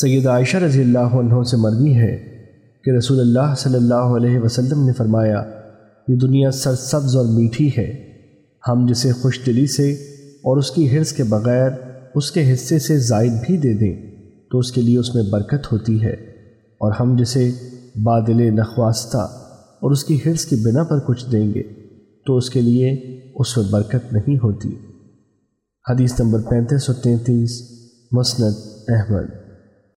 سید عائشہ رضی اللہ عنہ سے مروی ہے کہ رسول اللہ صلی اللہ علیہ وسلم نے فرمایا، یہ دنیا سرسبز اور میٹھی ہے۔ ہم جسے خوش دلی سے اور اس کی حرص کے بغیر اس کے حصے سے زائد بھی دے دیں تو اس کے لیے اس میں برکت ہوتی ہے۔ اور ہم جسے بادل نخواستہ اور اس کی حرص کی بنا پر کچھ دیں گے تو اس کے لیے اس میں برکت نہیں ہوتی۔ حدیث نمبر پینتیس سو تینتیس، مسند احمد۔